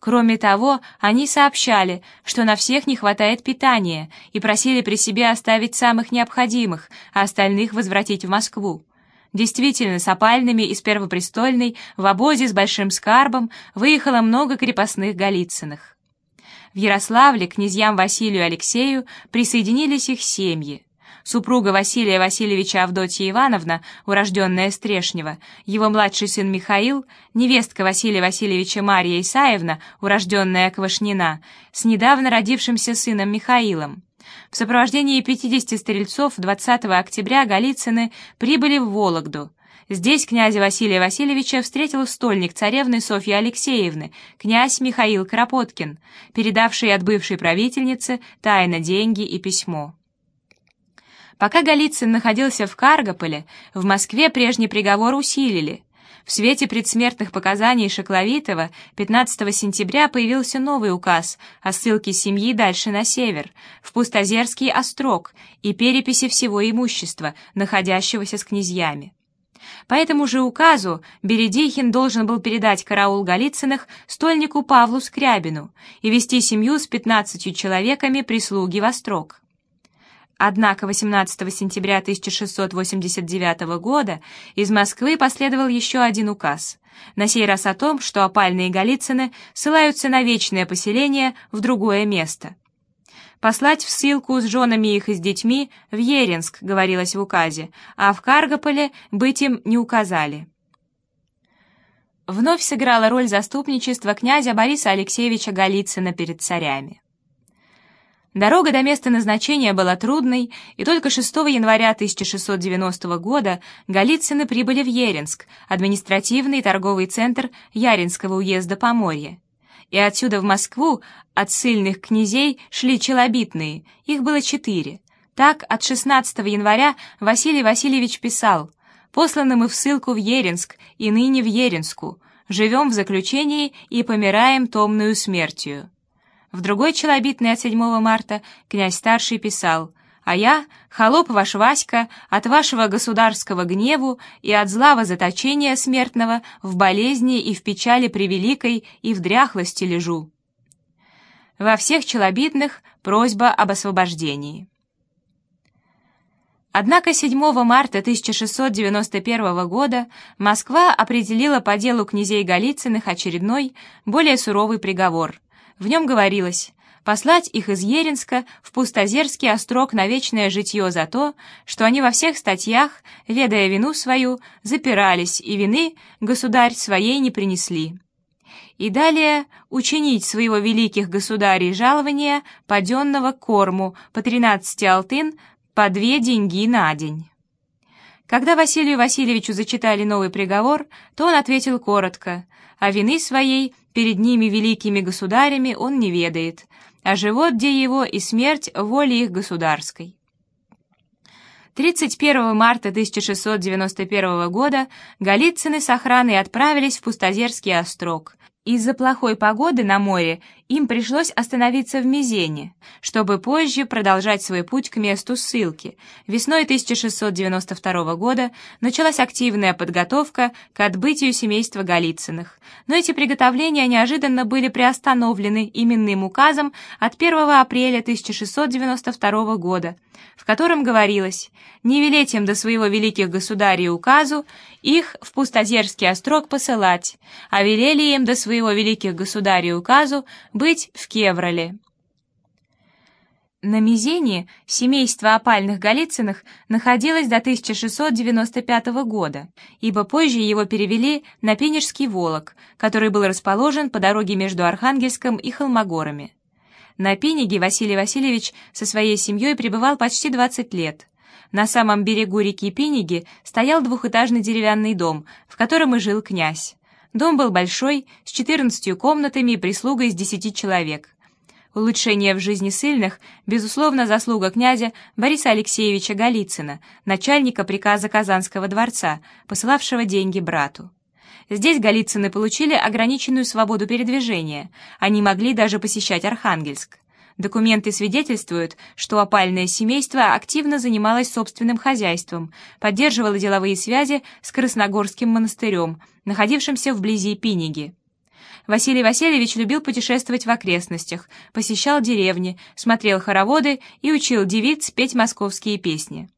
Кроме того, они сообщали, что на всех не хватает питания, и просили при себе оставить самых необходимых, а остальных возвратить в Москву. Действительно, с опальными из Первопрестольной в обозе с большим скарбом выехало много крепостных Голицыных. В Ярославле князьям Василию и Алексею присоединились их семьи. Супруга Василия Васильевича Авдотья Ивановна, урожденная Стрешнева, его младший сын Михаил, невестка Василия Васильевича Мария Исаевна, урожденная Квашнина, с недавно родившимся сыном Михаилом. В сопровождении 50 стрельцов 20 октября Голицыны прибыли в Вологду. Здесь князя Василия Васильевича встретил стольник царевны Софьи Алексеевны, князь Михаил Кропоткин, передавший от бывшей правительницы тайно деньги и письмо. Пока Голицын находился в Каргополе, в Москве прежний приговор усилили. В свете предсмертных показаний Шекловитова 15 сентября появился новый указ о ссылке семьи дальше на север, в Пустозерский острог и переписи всего имущества, находящегося с князьями. По этому же указу Бередихин должен был передать караул Голицыных стольнику Павлу Скрябину и вести семью с 15 человеками прислуги в Острог. Однако 18 сентября 1689 года из Москвы последовал еще один указ, на сей раз о том, что опальные Голицыны ссылаются на вечное поселение в другое место. Послать в ссылку с женами их и с детьми в Еринск, говорилось в указе, а в Каргополе быть им не указали. Вновь сыграла роль заступничества князя Бориса Алексеевича Голицына перед царями. Дорога до места назначения была трудной, и только 6 января 1690 года Голицыны прибыли в Еринск, административный торговый центр Яринского уезда Поморья. И отсюда в Москву от сильных князей шли челобитные, их было четыре. Так, от 16 января Василий Васильевич писал «Посланы мы в ссылку в Еринск и ныне в Еринску, живем в заключении и помираем томную смертью». В другой челобитной от 7 марта князь Старший писал «А я, холоп ваш Васька, от вашего государского гневу и от злого заточения смертного в болезни и в печали превеликой и в дряхлости лежу». Во всех челобитных просьба об освобождении. Однако 7 марта 1691 года Москва определила по делу князей Голицыных очередной, более суровый приговор – в нем говорилось послать их из Еринска в Пустозерский острог на вечное житье за то, что они во всех статьях, ведая вину свою, запирались и вины государь своей не принесли. И далее учинить своего великих государей жалования паденного корму по тринадцати алтын по две деньги на день. Когда Василию Васильевичу зачитали новый приговор, то он ответил коротко, а вины своей перед ними великими государями он не ведает, а живот где его и смерть воли их государской. 31 марта 1691 года Голицыны с охраной отправились в Пустозерский острог, из-за плохой погоды на море им пришлось остановиться в Мизене, чтобы позже продолжать свой путь к месту ссылки. Весной 1692 года началась активная подготовка к отбытию семейства Голицыных, но эти приготовления неожиданно были приостановлены именным указом от 1 апреля 1692 года, в котором говорилось «Не велеть им до своего великих государей указу их в Пустозерский острог посылать, а велели им до своего великих государей указу быть в Кевроле». На Мизене семейство опальных Голицыных находилось до 1695 года, ибо позже его перевели на Пенежский Волок, который был расположен по дороге между Архангельском и Холмогорами. На Пениге Василий Васильевич со своей семьей пребывал почти 20 лет. На самом берегу реки Пениги стоял двухэтажный деревянный дом, в котором и жил князь. Дом был большой, с 14 комнатами и прислугой из 10 человек. Улучшение в жизни сильных, безусловно, заслуга князя Бориса Алексеевича Голицына, начальника приказа Казанского дворца, посылавшего деньги брату. Здесь Голицыны получили ограниченную свободу передвижения, они могли даже посещать Архангельск. Документы свидетельствуют, что опальное семейство активно занималось собственным хозяйством, поддерживало деловые связи с Красногорским монастырем, находившимся вблизи Пиниги. Василий Васильевич любил путешествовать в окрестностях, посещал деревни, смотрел хороводы и учил девиц петь московские песни.